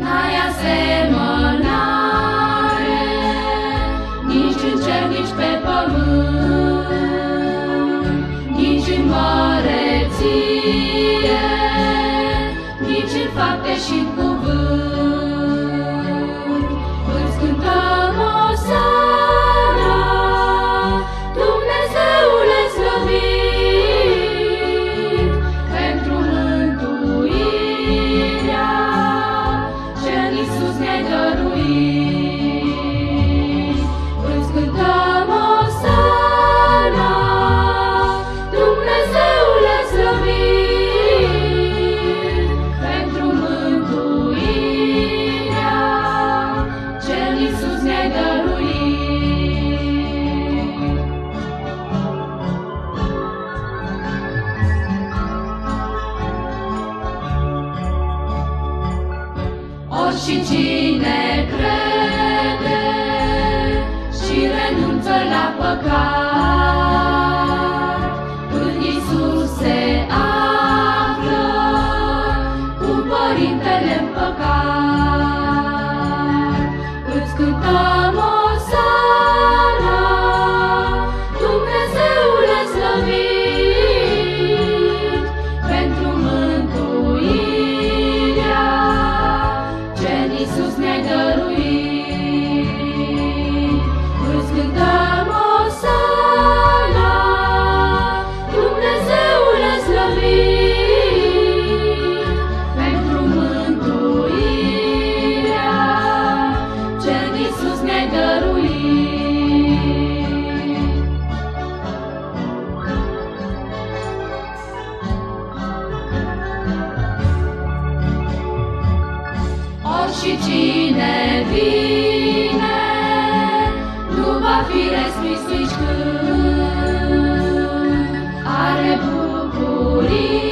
N-ai fapte și în Orice cine crede și cine vine nu va fi respins nici când. Are bucurie.